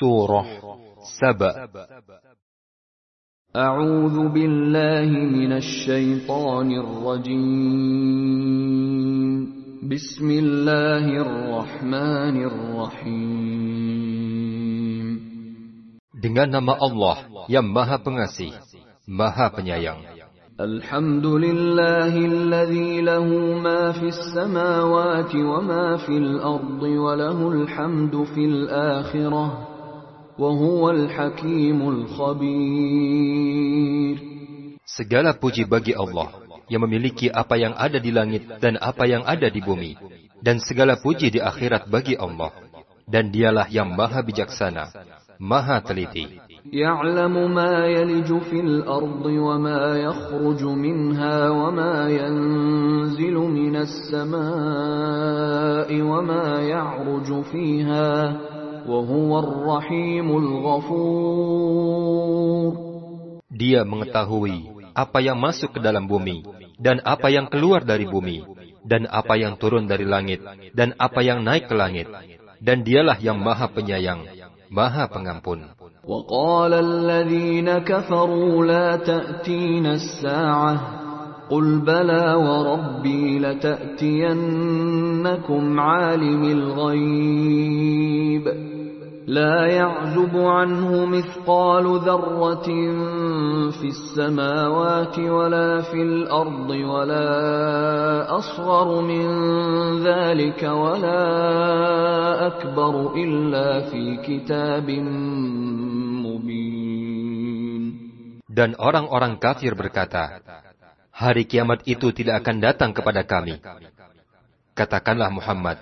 Surah Saba أعوذ بالله من الشيطان الرجيم. بسم الله الرحمن الرحيم. Dengan nama Allah yang Maha Pengasih, Maha Penyayang. الحمد لله الذي له ما في السماوات وما في الأرض وله الحمد في الآخرة Segala puji bagi Allah yang memiliki apa yang ada di langit dan apa yang ada di bumi. Dan segala puji di akhirat bagi Allah. Dan dialah yang maha bijaksana, maha teliti. يعلم ما يلج في الأرض وما يخرج منها وما ينزل من السماء وما يعرج فيها وهو الرحيم الغفور Dia mengetahui apa yang masuk ke dalam bumi, dan apa yang keluar dari bumi, dan apa yang turun dari langit, dan apa yang naik ke langit. Dan dialah yang maha penyayang, maha pengampun. وقال الذين كفروا لا تأتينا الساعة قل بلى وربي لتأتينكم عالم الغيب لا يعزب عنه مثقال ذرة في السماوات ولا في الأرض ولا أصغر من ذلك ولا أكبر إلا في كتاب مبين Dan orang-orang kafir berkata, Hari kiamat itu tidak akan datang kepada kami. Katakanlah Muhammad,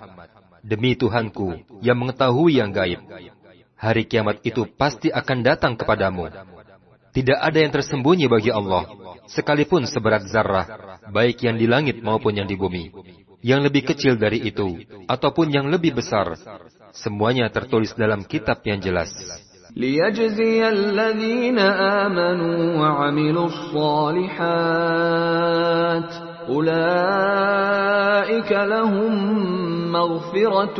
Demi Tuhanku yang mengetahui yang gaib, hari kiamat itu pasti akan datang kepadamu. Tidak ada yang tersembunyi bagi Allah, sekalipun seberat zarah, baik yang di langit maupun yang di bumi. Yang lebih kecil dari itu, ataupun yang lebih besar, semuanya tertulis dalam kitab yang jelas. ليجزي الذين آمنوا وعملوا الصالحات Ulaika lahum مغفرة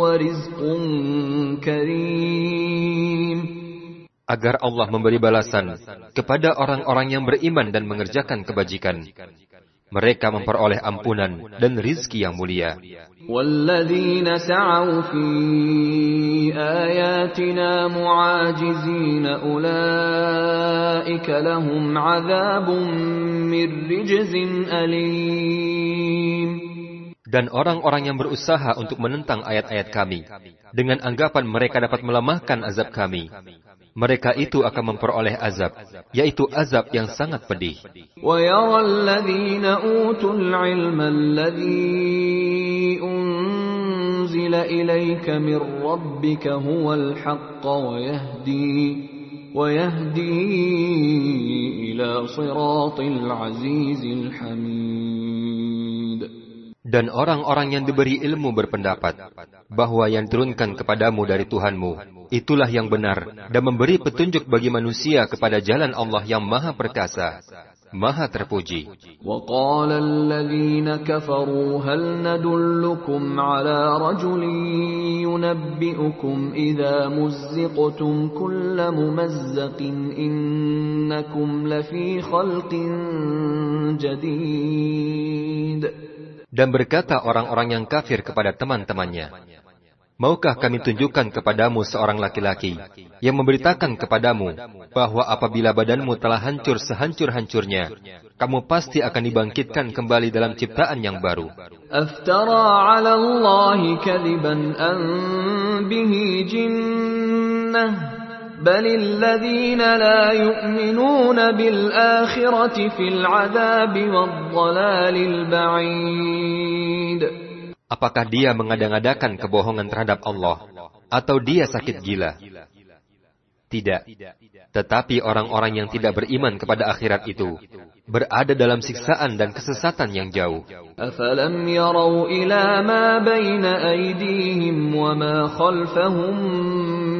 wa rizqun. Agar Allah memberi balasan kepada orang-orang yang beriman dan mengerjakan kebajikan mereka memperoleh ampunan dan rizki yang mulia. Dan orang-orang yang berusaha untuk menentang ayat-ayat kami, dengan anggapan mereka dapat melemahkan azab kami. Mereka itu akan memperoleh azab, yaitu azab yang sangat pedih. أنزل إليك من ربك هو الحق ويهدي ويهدي إلى صراط العزيز الحميد Dan orang-orang yang diberi ilmu berpendapat bahwa yang turunkan kepadamu dari Tuhanmu itulah yang benar dan memberi petunjuk bagi manusia kepada jalan Allah yang maha perkasa, maha terpuji. وقال الذين كفروا هل ندلكم على رجل ينبئكم إذا مزقتم كل ممزق إنكم لفي خلق جديد Dan berkata orang-orang yang kafir kepada teman-temannya, Maukah kami tunjukkan kepadamu seorang laki-laki yang memberitakan kepadamu bahwa apabila badanmu telah hancur sehancur-hancurnya, kamu pasti akan dibangkitkan kembali dalam ciptaan yang baru. Aftara ala Allahi بل الذين لا يؤمنون بالآخرة في العذاب والضلال البعيد Apakah dia mengadang-adakan kebohongan terhadap Allah, atau dia sakit gila? Tidak. Tetapi orang-orang yang tidak beriman kepada akhirat itu berada dalam siksaan dan kesesatan yang jauh. أفلم يروا إلى ما بين أيديهم وما خلفهم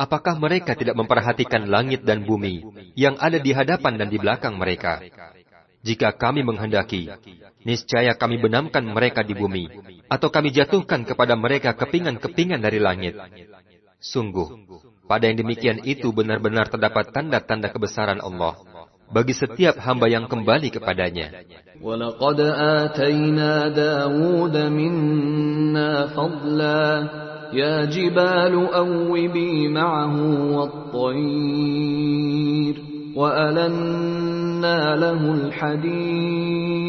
Apakah mereka tidak memperhatikan langit dan bumi yang ada di hadapan dan di belakang mereka? Jika kami menghendaki, niscaya kami benamkan mereka di bumi, atau kami jatuhkan kepada mereka kepingan-kepingan dari langit. Sungguh, pada yang demikian itu benar-benar terdapat tanda-tanda kebesaran Allah bagi setiap hamba yang kembali kepadanya. وَلَقَدْ آتَيْنَا دَاوُودَ مِنَّا فَضْلًا يَا جِبَالُ أَوِّبِي مَعَهُ وَالطَّيْرَ وَأَلَنَّا لَهُ الْحَدِيدَ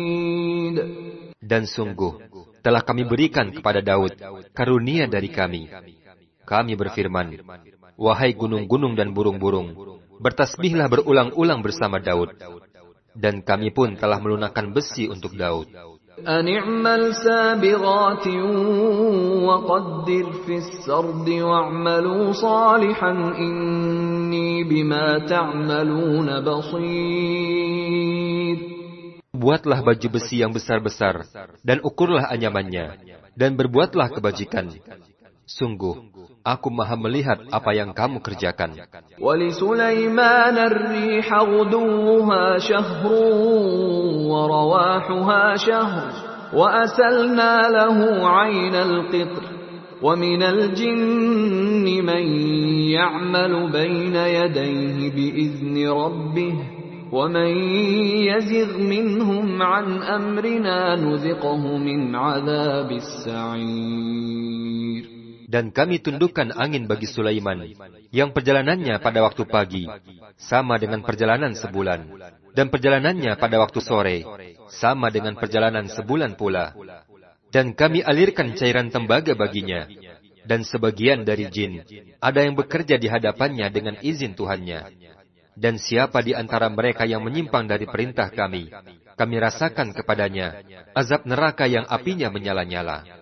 Dan sungguh, telah kami berikan kepada Daud karunia dari kami. Kami berfirman, Wahai gunung-gunung dan burung-burung, bertasbihlah berulang-ulang bersama Daud. Dan kami pun telah melunakkan besi untuk Daud. أن اعمل سابغات وقدر في السرد واعملوا صالحا إني بما تعملون بصير Buatlah baju besi yang besar-besar, dan ukurlah anyamannya, dan berbuatlah kebajikan. Sungguh, aku maha melihat apa yang kamu kerjakan. وأسلنا له عين القطر ومن الجن من يعمل بين يديه بإذن ربه ومن يزغ منهم عن أمرنا نذقه من عذاب السعير Dan kami tundukkan angin bagi Sulaiman, yang perjalanannya pada waktu pagi, sama dengan perjalanan sebulan, dan perjalanannya pada waktu sore, sama dengan perjalanan sebulan pula. Dan kami alirkan cairan tembaga baginya, dan sebagian dari jin, ada yang bekerja di hadapannya dengan izin Tuhannya. Dan siapa di antara mereka yang menyimpang dari perintah kami, kami rasakan kepadanya azab neraka yang apinya menyala-nyala.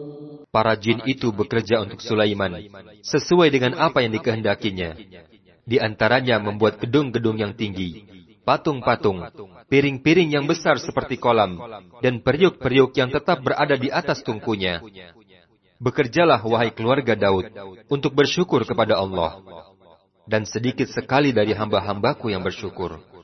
Para jin itu bekerja untuk Sulaiman sesuai dengan apa yang dikehendakinya. Di antaranya membuat gedung-gedung yang tinggi, patung-patung, piring-piring yang besar seperti kolam, dan periuk-periuk yang tetap berada di atas tungkunya. Bekerjalah wahai keluarga Daud untuk bersyukur kepada Allah. Dan sedikit sekali dari hamba-hambaku yang bersyukur.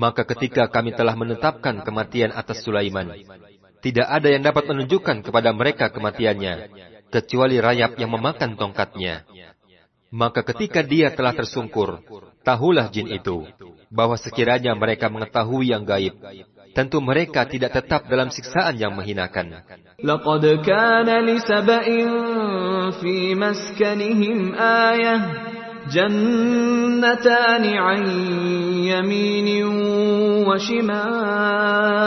Maka ketika kami telah menetapkan kematian atas Sulaiman, tidak ada yang dapat menunjukkan kepada mereka kematiannya, kecuali rayap yang memakan tongkatnya. Maka ketika dia telah tersungkur, tahulah jin itu, bahwa sekiranya mereka mengetahui yang gaib, tentu mereka tidak tetap dalam siksaan yang menghinakan. لقد كان لسبإ في مسكنهم آية جنتان عن يمين وشمال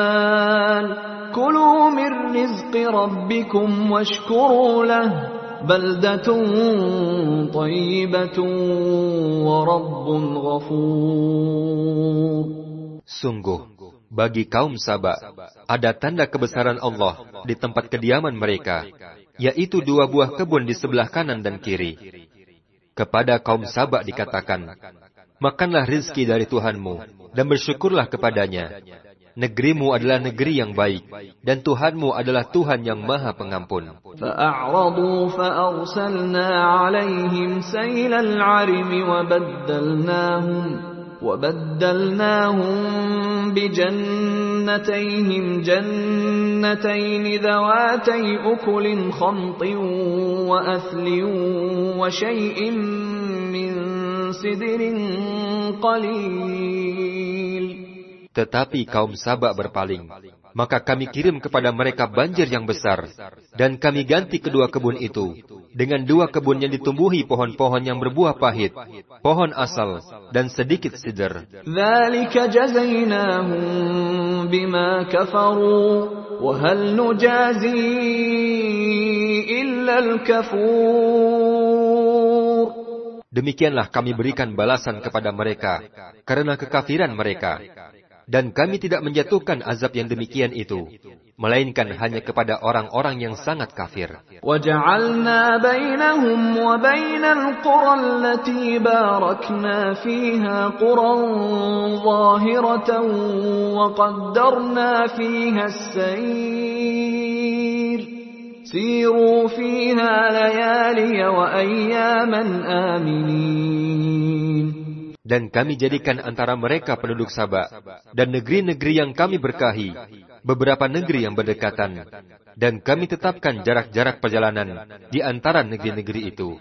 كلوا من رزق ربكم واشكروا له بلدة طيبة ورب غفور Sungguh, bagi kaum Saba, ada tanda kebesaran Allah di tempat kediaman mereka, yaitu dua buah kebun di sebelah kanan dan kiri. Kepada kaum Saba dikatakan, Makanlah rizki dari Tuhanmu, dan bersyukurlah kepadanya. Negerimu adalah negeri yang baik, dan Tuhanmu adalah Tuhan yang maha pengampun. فأعرضوا فأرسلنا عليهم سيل العرم وبدلناهم وبدلناهم جنتيهم جنتين ذواتي أكل خمط وأثل وشيء من سدر قليل Tetapi kaum Sabak berpaling. maka kami kirim kepada mereka banjir yang besar, dan kami ganti kedua kebun itu dengan dua kebun yang ditumbuhi pohon-pohon yang berbuah pahit, pohon asal, dan sedikit sidr. Demikianlah kami berikan balasan kepada mereka, karena kekafiran mereka. Dan kami tidak menjatuhkan azab yang demikian itu, melainkan hanya kepada orang-orang yang sangat kafir. وجعلنا بينهم وبين القرى التي باركنا فيها قرى ظاهرة وقدرنا فيها السير سيروا فيها ليالي وأياما آمنين dan kami jadikan antara mereka penduduk Sabak dan negeri-negeri yang kami berkahi, beberapa negeri yang berdekatan. Dan kami tetapkan jarak-jarak perjalanan di antara negeri-negeri itu.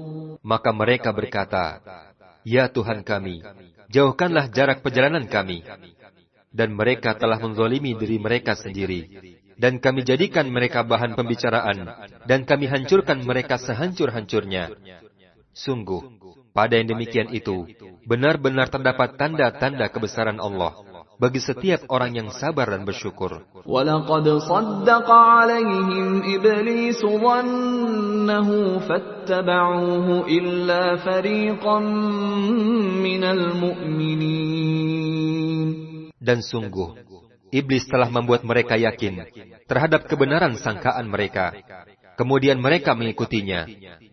maka mereka berkata, Ya Tuhan kami, jauhkanlah jarak perjalanan kami. Dan mereka telah menzolimi diri mereka sendiri. Dan kami jadikan mereka bahan pembicaraan. Dan kami hancurkan mereka sehancur-hancurnya. Sungguh, pada yang demikian itu, benar-benar terdapat tanda-tanda kebesaran Allah bagi setiap orang yang sabar dan bersyukur. ولقد صدق عليهم إبليس ظنه فاتبعوه إلا فريقا من المؤمنين Dan sungguh, iblis telah membuat mereka yakin terhadap kebenaran sangkaan mereka. Kemudian mereka mengikutinya,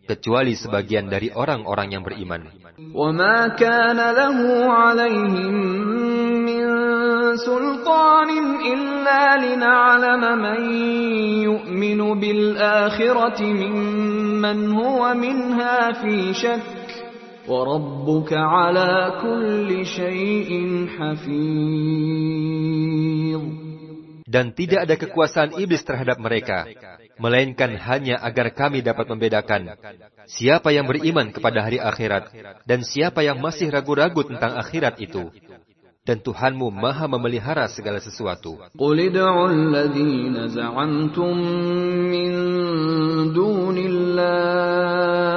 kecuali sebagian dari orang-orang yang beriman. وما كان له عليهم من سلطان إلا لنعلم من يؤمن بالآخرة ممن هو منها في شك وربك على كل شيء حفيظ. Dan tidak ada kekuasaan iblis terhadap mereka, melainkan hanya agar kami dapat membedakan siapa yang beriman kepada hari akhirat dan siapa yang masih ragu-ragu tentang akhirat itu. Dan Tuhanmu maha memelihara segala sesuatu. za'antum min dunillah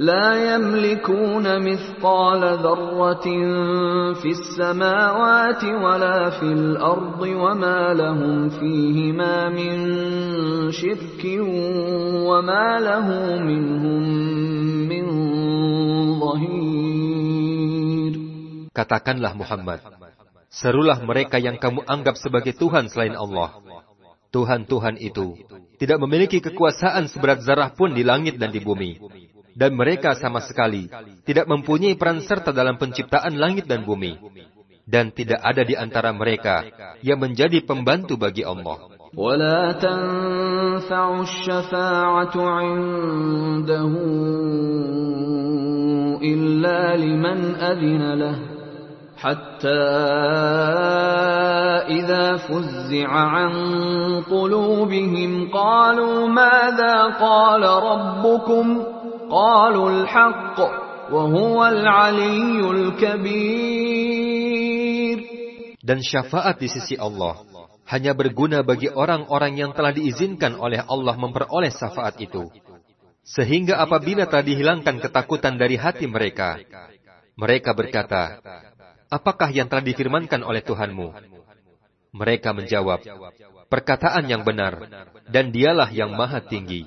لا يملكون مثقال ذرة في السماوات ولا في الأرض وما لهم فيهما من شرك وما له منهم من ظهير Katakanlah Muhammad, serulah mereka yang kamu anggap sebagai Tuhan selain Allah. Tuhan-Tuhan itu tidak memiliki kekuasaan seberat zarah pun di langit dan di bumi. Dan mereka sama sekali tidak mempunyai peran serta dalam penciptaan langit dan bumi. Dan tidak ada di antara mereka yang menjadi pembantu bagi Allah. ولا تنفع الشفاعة عنده إلا لمن أذن له حتى إذا فزع عن قلوبهم قالوا ماذا قال ربكم قالوا الحق وهو العلي الكبير Dan syafaat di sisi Allah hanya berguna bagi orang-orang yang telah diizinkan oleh Allah memperoleh syafaat itu. Sehingga apabila telah dihilangkan ketakutan dari hati mereka, mereka berkata, apakah yang telah difirmankan oleh Tuhanmu? Mereka menjawab, perkataan yang benar, dan dialah yang maha tinggi,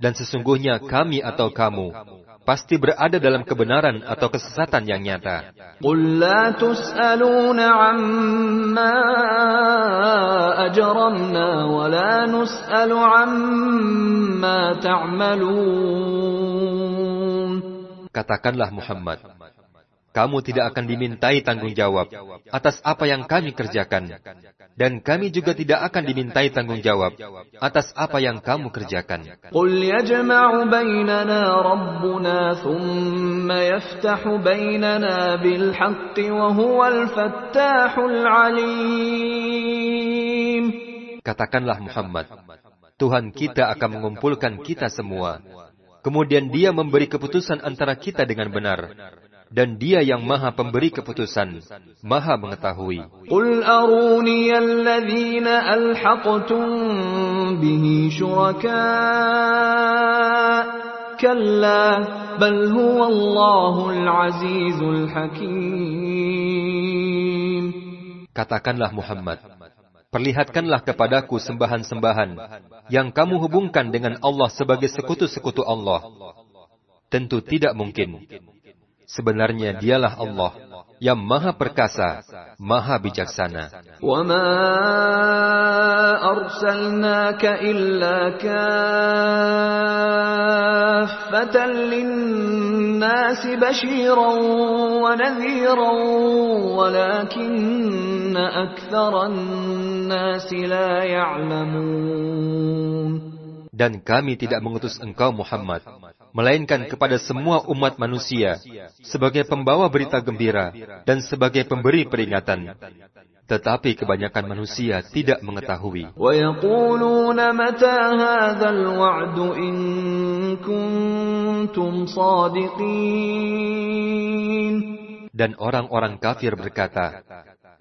dan sesungguhnya kami atau kamu pasti berada dalam kebenaran atau kesesatan yang nyata. Qul la amma ajramna wa la amma ta'malun. Katakanlah Muhammad, kamu tidak akan dimintai tanggung jawab atas apa yang kami kerjakan, dan kami juga tidak akan dimintai tanggung jawab atas apa yang kamu kerjakan. Katakanlah Muhammad, Tuhan kita akan mengumpulkan kita semua. Kemudian dia memberi keputusan antara kita dengan benar Dan dia yang maha pemberi keputusan, maha mengetahui. قل أروني الذين ألحقتم به شركاء كلا بل هو الله العزيز الحكيم Katakanlah Muhammad, perlihatkanlah kepadaku sembahan-sembahan yang kamu hubungkan dengan Allah sebagai sekutu-sekutu Allah. Tentu tidak mungkin. Sebenarnya dialah Allah yang maha perkasa, maha bijaksana. وما أرسلناك إلا كافة للناس بشيرا ونذيرا ولكن أكثر الناس لا يعلمون Dan kami tidak mengutus engkau Muhammad, melainkan kepada semua umat manusia sebagai pembawa berita gembira dan sebagai pemberi peringatan. Tetapi kebanyakan manusia tidak mengetahui. Dan orang-orang kafir berkata,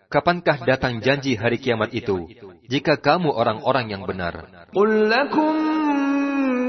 Kapankah datang janji hari kiamat itu, jika kamu orang-orang yang benar? قل لكم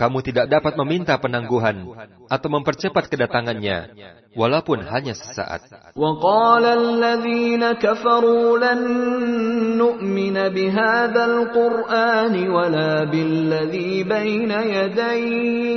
Kamu tidak dapat meminta penangguhan atau mempercepat kedatangannya, walaupun hanya sesaat. وقال الذين كفروا لن نؤمن بهذا القرآن ولا بالذي بين يديه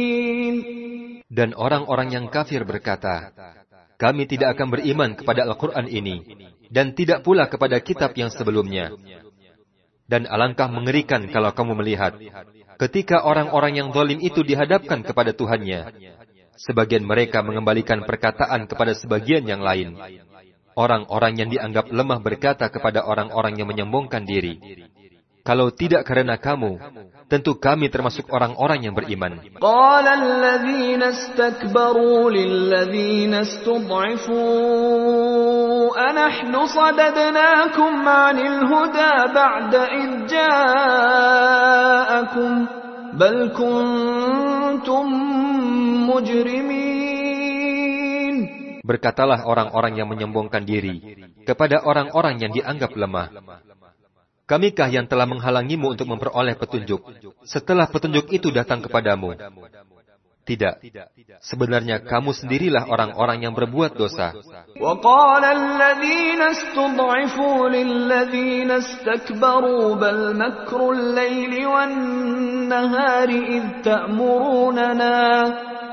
Dan orang-orang yang kafir berkata, kami tidak akan beriman kepada Al-Quran ini, dan tidak pula kepada kitab yang sebelumnya. Dan alangkah mengerikan kalau kamu melihat, ketika orang-orang yang zalim itu dihadapkan kepada Tuhannya, sebagian mereka mengembalikan perkataan kepada sebagian yang lain. Orang-orang yang dianggap lemah berkata kepada orang-orang yang menyombongkan diri, kalau tidak karena kamu, tentu kami termasuk orang-orang yang beriman. Berkatalah orang-orang yang menyombongkan diri kepada orang-orang yang dianggap lemah. Kamikah yang telah menghalangimu untuk memperoleh petunjuk setelah petunjuk itu datang kepadamu? Tidak. Sebenarnya kamu sendirilah orang-orang yang berbuat dosa. وقال الذين استضعفوا للذين استكبروا بل مكر الليل والنهار إذ تأمروننا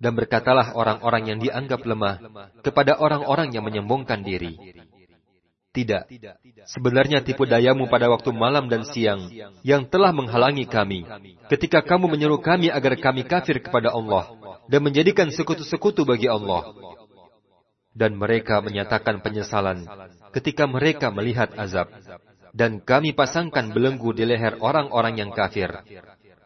Dan berkatalah orang-orang yang dianggap lemah kepada orang-orang yang menyombongkan diri. Tidak. Sebenarnya tipu dayamu pada waktu malam dan siang yang telah menghalangi kami ketika kamu menyeru kami agar kami kafir kepada Allah dan menjadikan sekutu-sekutu bagi Allah. Dan mereka menyatakan penyesalan ketika mereka melihat azab. Dan kami pasangkan belenggu di leher orang-orang yang kafir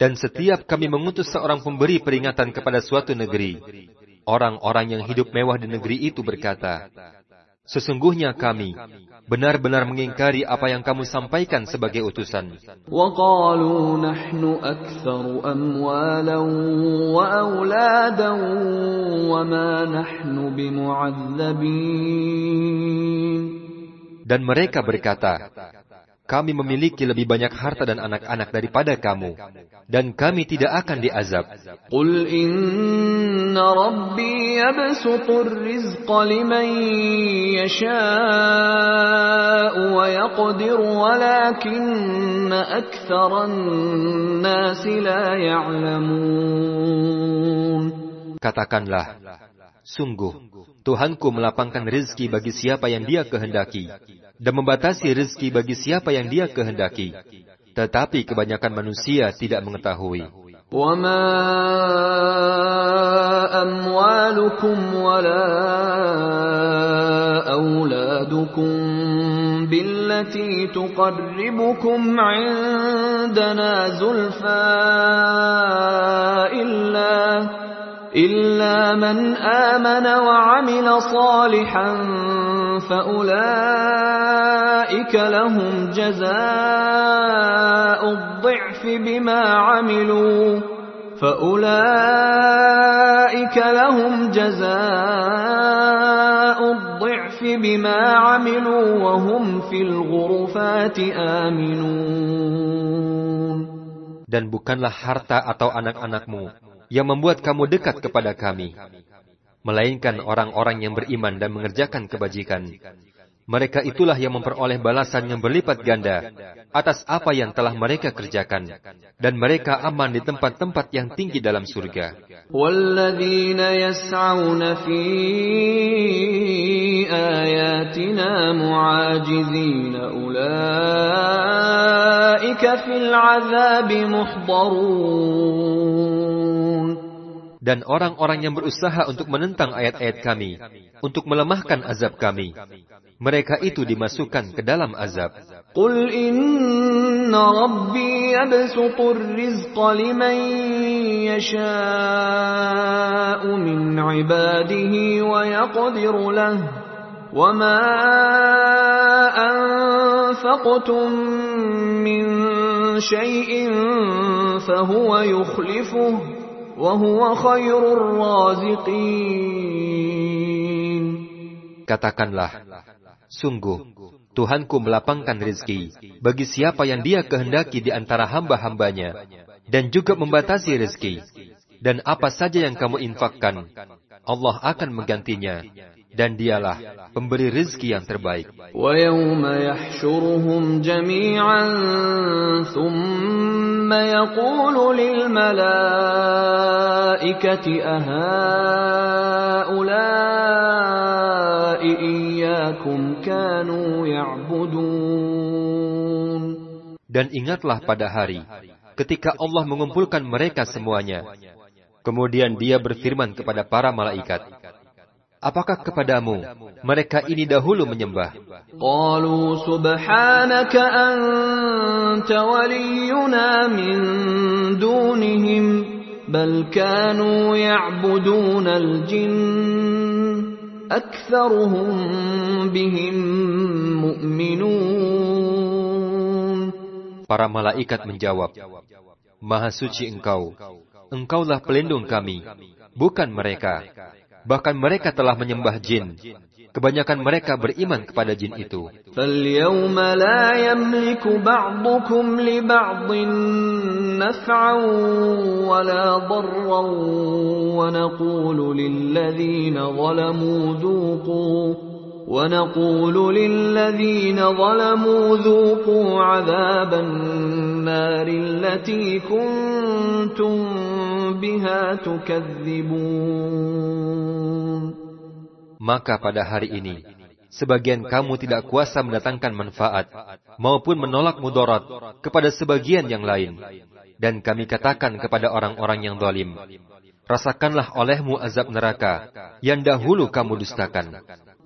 Dan setiap kami mengutus seorang pemberi peringatan kepada suatu negeri, orang-orang yang hidup mewah di negeri itu berkata, Sesungguhnya kami benar-benar mengingkari apa yang kamu sampaikan sebagai utusan. Dan mereka berkata, kami memiliki lebih banyak harta dan anak-anak daripada kamu, dan kami tidak akan diazab. Qul inna rabbi yabsutur rizqa liman yasha'u wa yaqdir walakinna aktharan nasi la ya'lamun. Katakanlah, sungguh, Tuhanku melapangkan rezeki bagi siapa yang dia kehendaki, dan membatasi rezeki bagi siapa yang dia kehendaki. Tetapi kebanyakan manusia tidak mengetahui. وما أموالكم ولا أولادكم بالتي تقربكم عندنا زلفى إلا إلا من آمن وعمل صالحا فأولئك لهم جزاء الضعف بما عملوا فأولئك لهم جزاء الضعف بما عملوا وهم في الغرفات آمنون. Dan bukanlah harta atau anak-anakmu. yang membuat kamu dekat kepada kami, melainkan orang-orang yang beriman dan mengerjakan kebajikan. Mereka itulah yang memperoleh balasan yang berlipat ganda atas apa yang telah mereka kerjakan, dan mereka aman di tempat-tempat yang tinggi dalam surga. والذين يسعون في آياتنا معاجزين أولئك في العذاب محضرون Dan orang-orang yang berusaha untuk menentang ayat-ayat kami, untuk melemahkan azab kami, mereka itu dimasukkan ke dalam azab. قل إن ربي يبسط الرزق لمن يشاء من عباده ويقدر له وما أنفقتم من شيء فهو يخلفه وهو خير الرازقين Katakanlah, sungguh, Tuhanku melapangkan rizki bagi siapa yang dia kehendaki di antara hamba-hambanya, dan juga membatasi rizki. Dan apa saja yang kamu infakkan, Allah akan menggantinya, dan dialah pemberi rizki yang ويوم يحشرهم جميعا ثم ثم يقول للملائكة أهؤلاء إياكم كانوا يعبدون Dan ingatlah pada hari ketika Allah mengumpulkan mereka semuanya. Kemudian dia berfirman kepada para malaikat, apakah kepadamu mereka ini dahulu menyembah? Qalu subhanaka anta waliyuna min dunihim bal kanu ya'buduna al-jinn aktsaruhum bihim mu'minun. Para malaikat menjawab Maha suci engkau. Engkaulah pelindung kami bukan mereka. Bahkan mereka telah menyembah jin. Kebanyakan mereka beriman kepada jin itu. فاليوم لا يملك بعضكم لبعض نفعا ولا ضرا ونقول للذين ظلموا ذوقوا ونقول للذين ظلموا ذوقوا عذاب النار التي كنتم بها تكذبون Maka pada hari ini, sebagian kamu tidak kuasa mendatangkan manfaat maupun menolak mudarat kepada sebagian yang lain. Dan kami katakan kepada orang-orang yang zalim, rasakanlah olehmu azab neraka yang dahulu kamu dustakan.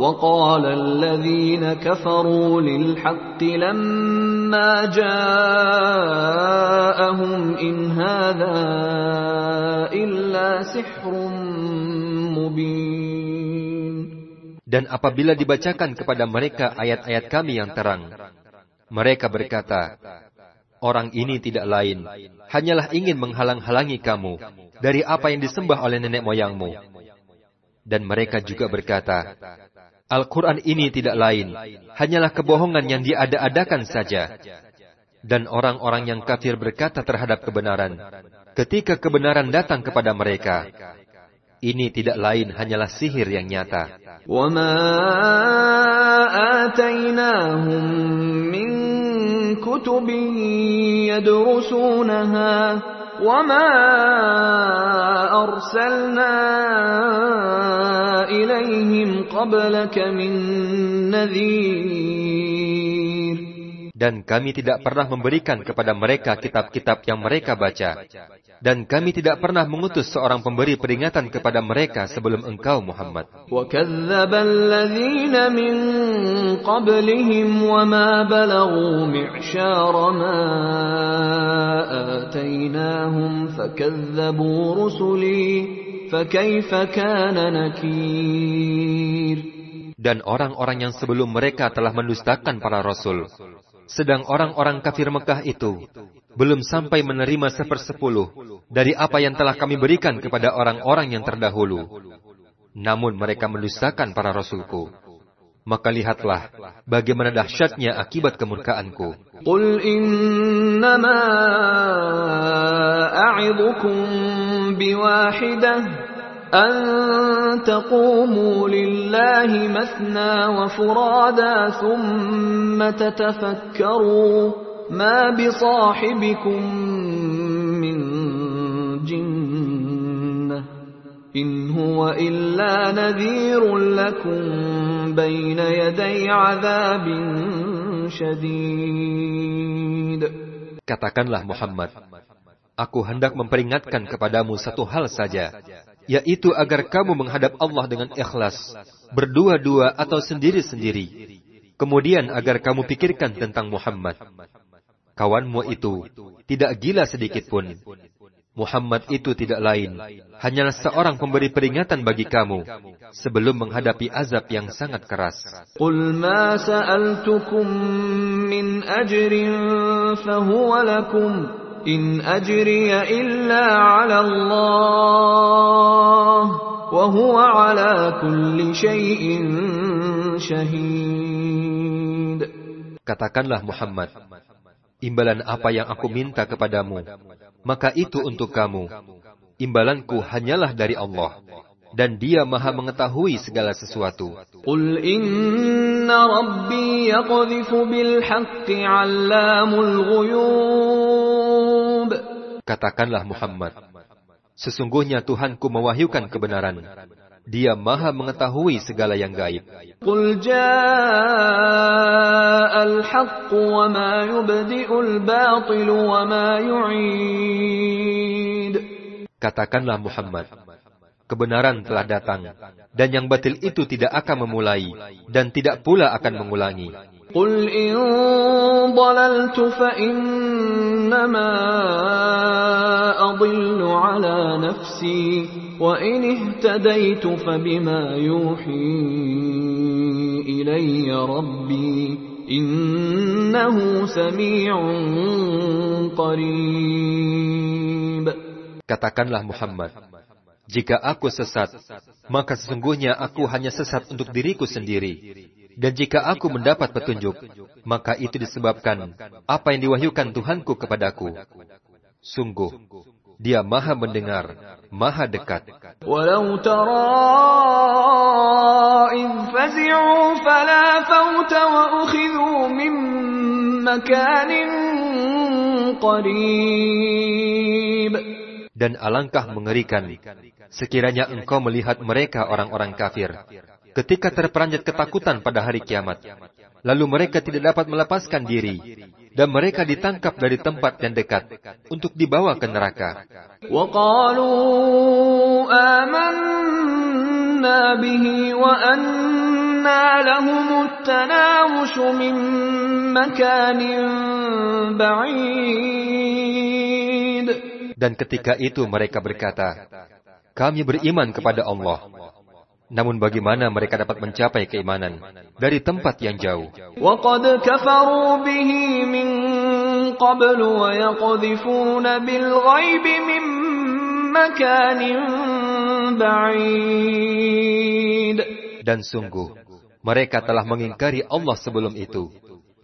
وقال الذين كفروا للحق لما جاءهم إن هذا إلا سحر مبين Dan apabila dibacakan kepada mereka ayat-ayat kami yang terang, mereka berkata, Orang ini tidak lain, hanyalah ingin menghalang-halangi kamu dari apa yang disembah oleh nenek moyangmu. Dan mereka juga berkata, Al-Quran ini tidak lain, hanyalah kebohongan yang diada-adakan saja. Dan orang-orang yang kafir berkata terhadap kebenaran, ketika kebenaran datang kepada mereka, ini tidak lain hanyalah sihir yang nyata. وما آتيناهم من كتب يدرسونها وما أرسلنا إليهم قبلك من نذير Dan kami tidak pernah memberikan kepada mereka kitab-kitab yang mereka baca. Dan kami tidak pernah mengutus seorang pemberi peringatan kepada mereka sebelum engkau Muhammad. Dan orang-orang yang sebelum mereka telah mendustakan para rasul, sedang orang-orang kafir Mekah itu belum sampai menerima sepersepuluh dari apa yang telah kami berikan kepada orang-orang yang terdahulu. Namun mereka mendustakan para rasulku. Maka lihatlah bagaimana dahsyatnya akibat kemurkaanku. Qul innama a'idhukum biwahidah أن تقوموا لله مثنى وفرادا ثم تتفكروا ما بصاحبكم من جنة إن هو إلا نذير لكم بين يدي عذاب شديد Katakanlah Muhammad, aku hendak memperingatkan kepadamu satu hal saja, yaitu agar kamu menghadap Allah dengan ikhlas, berdua-dua atau sendiri-sendiri. Kemudian agar kamu pikirkan tentang Muhammad. Kawanmu itu tidak gila sedikitpun. Muhammad itu tidak lain, hanyalah seorang pemberi peringatan bagi kamu sebelum menghadapi azab yang sangat keras. Qul ma sa'altukum min ajrin fahuwa lakum إن أجري إلا على الله وهو على كل شيء شهيد Katakanlah Muhammad, imbalan apa yang aku minta kepadamu, maka itu untuk kamu. Imbalanku hanyalah dari Allah, dan dia maha mengetahui segala sesuatu. قل إن ربي يقذف بالحق علام الغيوب Katakanlah Muhammad, sesungguhnya Tuhanku mewahyukan kebenaran. Dia maha mengetahui segala yang gaib. Katakanlah Muhammad, kebenaran telah datang, dan yang batil itu tidak akan memulai, dan tidak pula akan mengulangi. قل إن ضللت فإنما أضل على نفسي وإن اهتديت فبما يوحي إلي ربي إنه سميع قريب Katakanlah Muhammad, jika aku sesat, maka sesungguhnya aku hanya sesat untuk diriku sendiri. Dan jika aku mendapat petunjuk, maka itu disebabkan apa yang diwahyukan Tuhanku kepadaku. Sungguh, dia maha mendengar, maha dekat. Walau tara fazi'u fala wa ukhidhu min makanin qarib. Dan alangkah mengerikan, sekiranya engkau melihat mereka orang-orang kafir, ketika terperanjat ketakutan pada hari kiamat. Lalu mereka tidak dapat melepaskan diri, dan mereka ditangkap dari tempat yang dekat untuk dibawa ke neraka. Dan ketika itu mereka berkata, Kami beriman kepada Allah, Namun bagaimana mereka dapat mencapai keimanan dari tempat yang jauh? وقد كفروا به من قبل ويقذفون بالغيب من مكان بعيد Dan sungguh, mereka telah mengingkari Allah sebelum itu.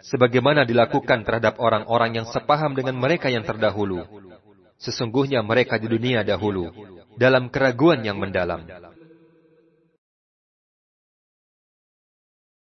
Sebagaimana dilakukan terhadap orang-orang yang sepaham dengan mereka yang terdahulu. Sesungguhnya mereka di dunia dahulu dalam keraguan yang mendalam.